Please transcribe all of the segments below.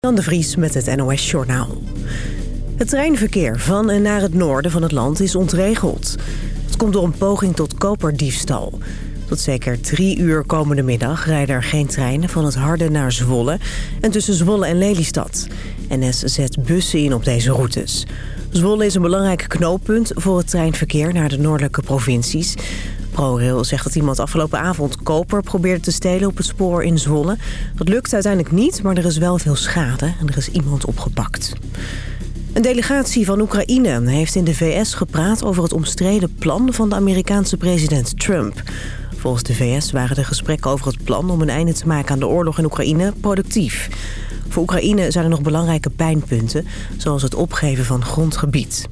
Dan de Vries met het NOS Journaal. Het treinverkeer van en naar het noorden van het land is ontregeld. Het komt door een poging tot koperdiefstal. Tot zeker drie uur komende middag rijden er geen treinen van het Harde naar Zwolle... en tussen Zwolle en Lelystad. NS zet bussen in op deze routes. Zwolle is een belangrijk knooppunt voor het treinverkeer naar de noordelijke provincies. ProRail zegt dat iemand afgelopen avond koper probeerde te stelen op het spoor in Zwolle. Dat lukt uiteindelijk niet, maar er is wel veel schade en er is iemand opgepakt. Een delegatie van Oekraïne heeft in de VS gepraat over het omstreden plan van de Amerikaanse president Trump. Volgens de VS waren de gesprekken over het plan om een einde te maken aan de oorlog in Oekraïne productief. Voor Oekraïne zijn er nog belangrijke pijnpunten, zoals het opgeven van grondgebied.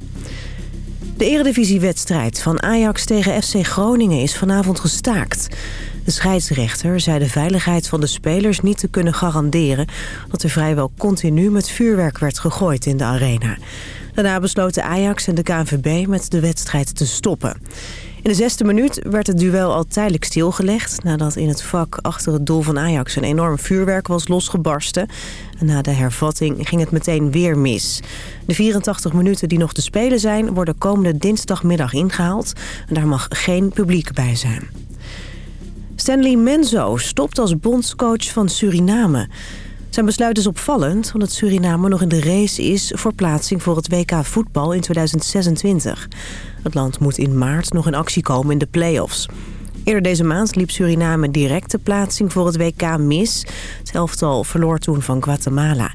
De eredivisiewedstrijd van Ajax tegen FC Groningen is vanavond gestaakt. De scheidsrechter zei de veiligheid van de spelers niet te kunnen garanderen... dat er vrijwel continu met vuurwerk werd gegooid in de arena. Daarna besloten Ajax en de KNVB met de wedstrijd te stoppen. In de zesde minuut werd het duel al tijdelijk stilgelegd... nadat in het vak achter het doel van Ajax een enorm vuurwerk was losgebarsten. En na de hervatting ging het meteen weer mis. De 84 minuten die nog te spelen zijn... worden komende dinsdagmiddag ingehaald. En daar mag geen publiek bij zijn. Stanley Menzo stopt als bondscoach van Suriname... Zijn besluit is opvallend omdat Suriname nog in de race is... voor plaatsing voor het WK voetbal in 2026. Het land moet in maart nog in actie komen in de play-offs. Eerder deze maand liep Suriname direct de plaatsing voor het WK mis. Het elftal verloor toen van Guatemala.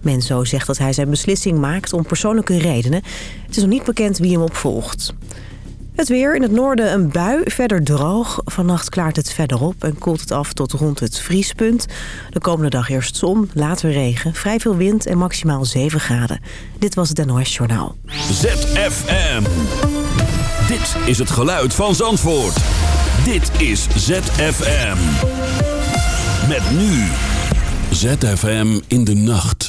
Menzo zegt dat hij zijn beslissing maakt om persoonlijke redenen. Het is nog niet bekend wie hem opvolgt. Het weer, in het noorden een bui, verder droog. Vannacht klaart het verder op en koelt het af tot rond het vriespunt. De komende dag eerst zon, later regen, vrij veel wind en maximaal 7 graden. Dit was het NOS Journaal. ZFM. Dit is het geluid van Zandvoort. Dit is ZFM. Met nu. ZFM in de nacht.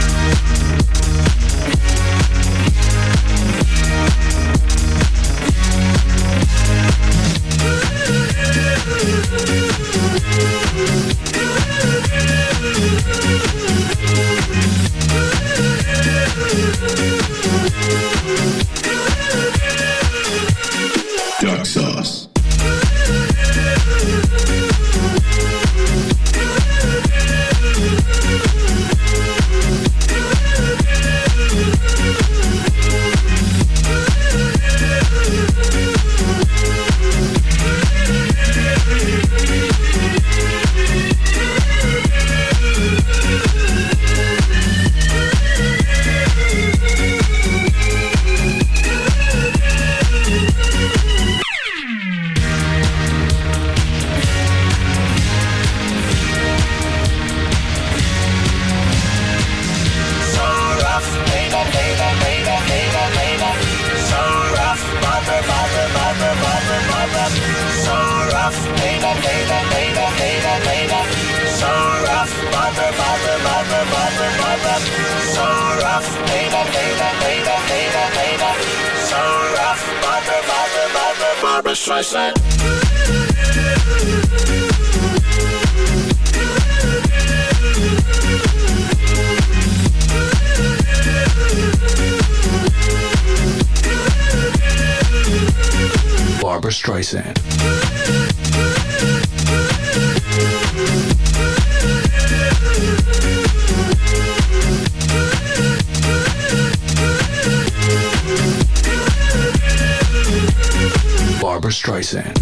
so rough, baby, baby, baby, baby, baby. So rough, Barbara, Barbara, Barbara, Barbara Streisand. Barbara Streisand. Barbara Streisand.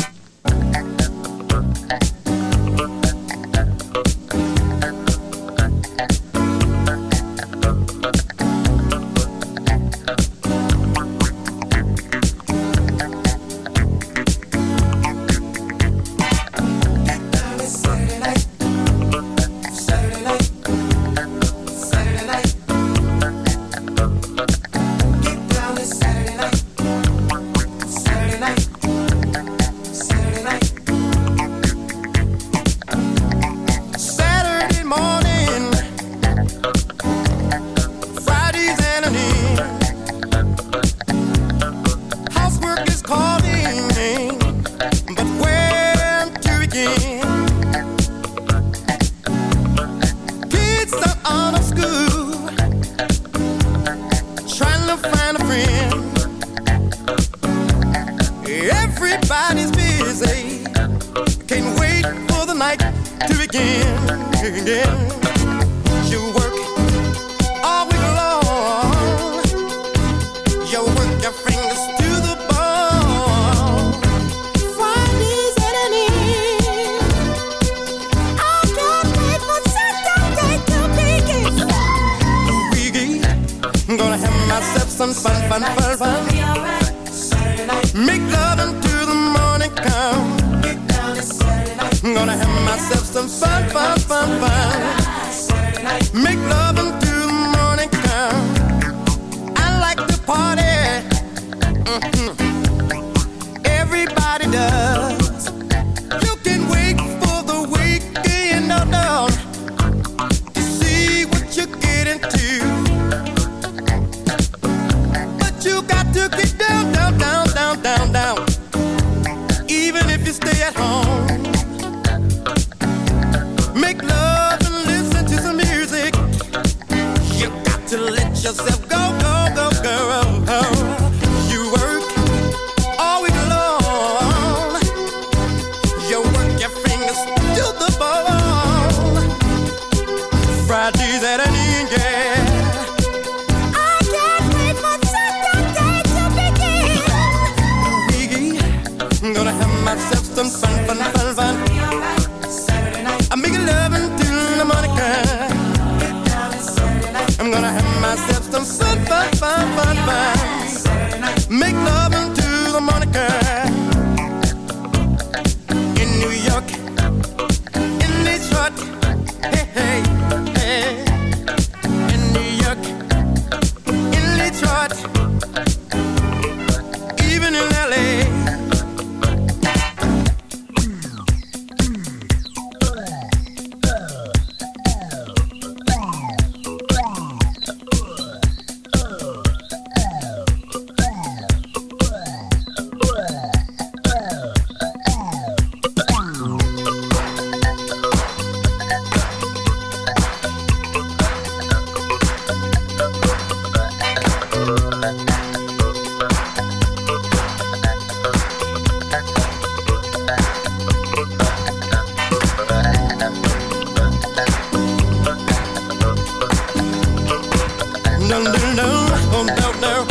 mm-hmm. Oh, no, no.